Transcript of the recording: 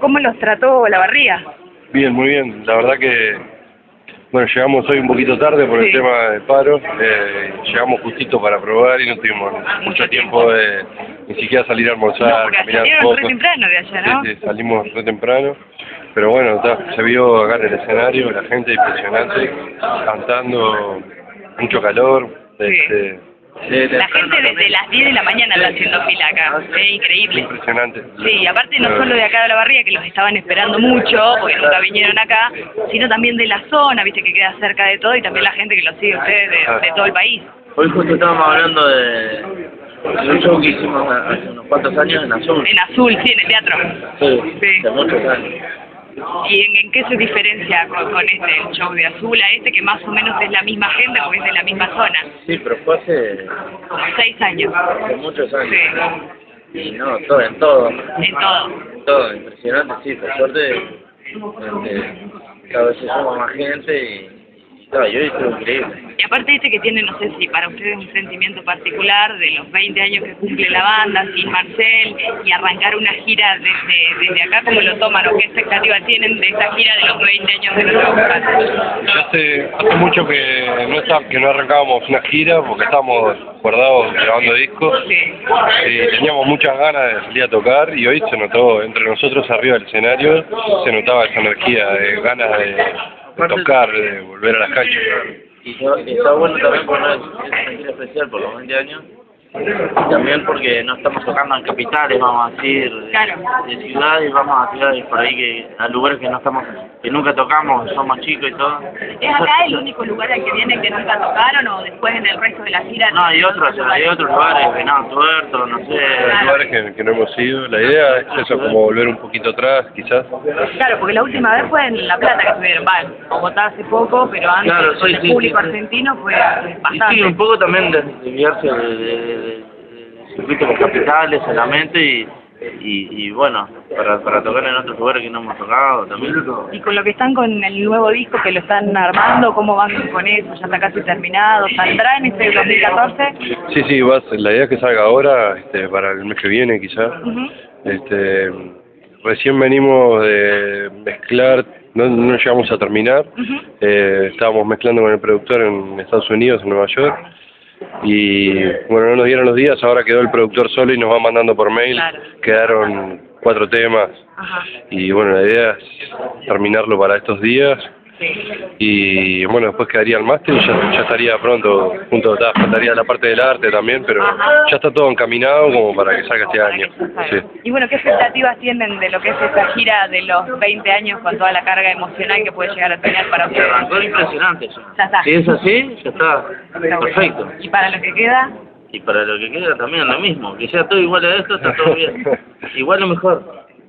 ¿Cómo los trató la barría? Bien, muy bien. La verdad que, bueno, llegamos hoy un poquito tarde por Sí. el tema del paro. Eh, llegamos justito para probar y no tuvimos mucho tiempo de ni siquiera salir a almorzar, No, salieron re temprano de allá, ¿no? Sí, sí, salimos re temprano. Pero bueno, se vio acá en el escenario, la gente impresionante, cantando, mucho calor. Sí. Este, La gente desde las 10 de la mañana está haciendo fila acá. Es increíble. impresionante. Sí, aparte no solo de acá de la barría, que los estaban esperando mucho, porque nunca vinieron acá, sino también de la zona, viste, que queda cerca de todo, y también la gente que los sigue ustedes de, de todo el país. Hoy justo estábamos hablando de, de un show que hicimos hace unos cuantos años en Azul. En azul, sí, en el teatro. Sí, Sí. hace muchos años. ¿Y en, en qué se diferencia con, con este el show de azul a este, que más o menos es la misma gente, porque es de la misma zona? Sí, pero fue hace, seis años. hace muchos años. Sí, Y no, todo, en todo. en todo. En todo, impresionante, sí, por suerte este, cada vez se suma más gente y, y, tal, y hoy estuvo increíble. Y aparte este que tiene, no sé si para ustedes un sentimiento particular de los 20 años que cumple la banda, sin Marcel, y arrancar una gira desde, desde acá, ¿cómo lo toman o qué expectativa tienen de esta gira de los 20 años de nuestro vocal? Hace, hace mucho que no, está, que no arrancábamos una gira porque estábamos guardados grabando discos. Sí. Eh, teníamos muchas ganas de salir a tocar y hoy se notó entre nosotros arriba del escenario, se notaba esa energía de ganas de, de tocar, de volver a las canchas. Y está, bueno también es una especial por los 20 años. Y también porque no estamos tocando en capitales, vamos a decir, de, Claro. de ciudades, vamos a ciudades por ahí que a lugares que no estamos, que nunca tocamos, somos chicos y todo. ¿Es acá el único lugar al que vienen que nunca tocaron o después en el resto de la gira? No, hay otros, hay otros lugares, Venado Tuerto, no sé. Hay lugares que, que no hemos ido, la idea es eso, como volver un poquito atrás quizás. Claro, porque la última vez fue en La Plata que estuvieron, va, en Bogotá hace poco, pero antes Claro, sí, el sí, público sí, argentino fue Y sí, bastante. un poco también de de, de, capitales solamente y, y, y bueno, para, para tocar en otros lugares que no hemos tocado también. Y con lo que están con el nuevo disco que lo están armando, ¿cómo van con eso? ¿Ya está casi terminado? ¿Saldrá en este 2014? Sí, sí, vas, la idea es que salga ahora, este, para el mes que viene quizás. Este, recién venimos de mezclar, no, no llegamos a terminar, eh, estábamos mezclando con el productor en Estados Unidos, en Nueva York, y bueno, no nos dieron los días, ahora quedó el productor solo y nos va mandando por mail, Claro. quedaron cuatro temas, Ajá. y bueno, la idea es terminarlo para estos días. Y bueno, después quedaría el máster y ya, ya estaría pronto, junto, ta, faltaría la parte del arte también, pero ya está todo encaminado como para que salga este año. Sí. Y bueno, ¿qué expectativas tienen de lo que es esta gira de los 20 años con toda la carga emocional que puede llegar a tener para Se ustedes? arrancó impresionante ya. Ya está. Si es así, ya está Está bueno. perfecto. Y para lo que queda, Y para lo que queda también lo mismo, que sea todo igual a esto, está todo bien. Igual o mejor.